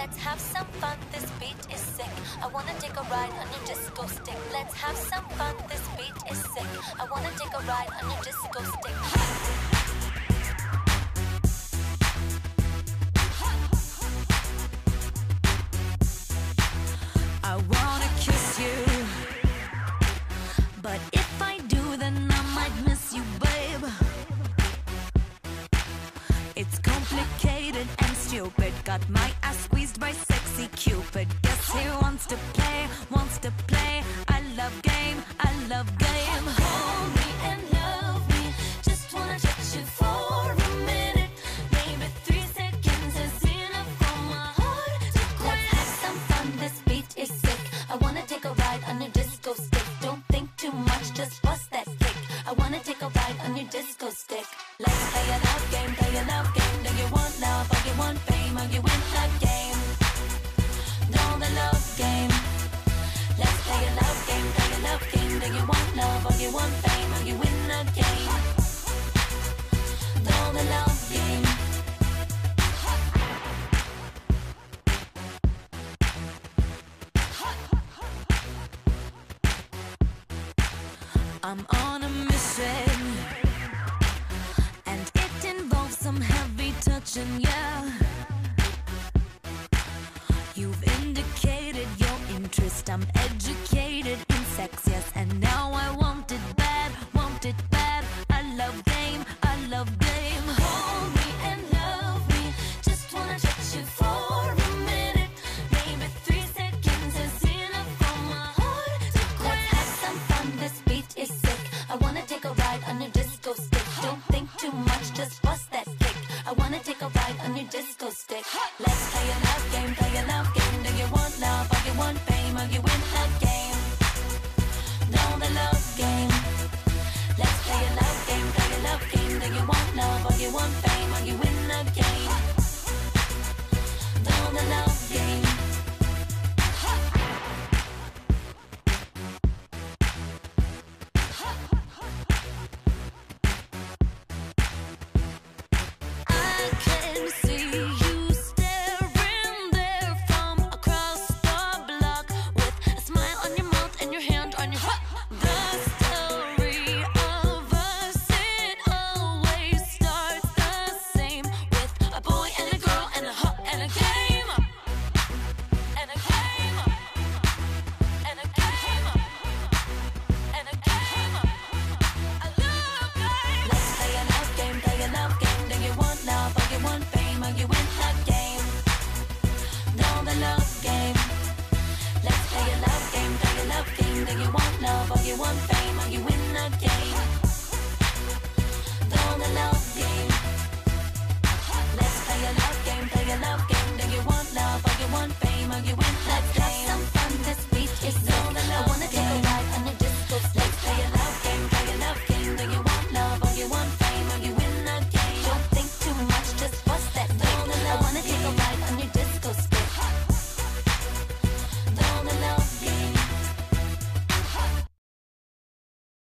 Let's have some fun. This beat is sick. I wanna take a ride on your disco stick. Let's have some fun. This beat is sick. I wanna take a ride on your disco stick. I wanna kiss you. But if I do, then I might miss you, babe. It's complicated stupid. Got my ass squeezed by sexy Cupid. Guess he wants to play, wants to play. I love game, I love game. Hold me and love me. Just wanna touch you for a minute. Maybe three seconds is enough for my heart to quit. Let's have some fun. This beat is sick. I wanna take a ride on your disco stick. Don't think too much, just bust that kick. I wanna take a ride on your disco stick. I'm on a mission, and it involves some heavy touching, yeah. too much, just bust that stick. I wanna take a ride on your disco stick. Let's play a love game, play a love game. Do you want love, or you want fame, or you win the game? Know the love game. Let's play a love game, play a love game. Do you want love, or you want fame, or you win?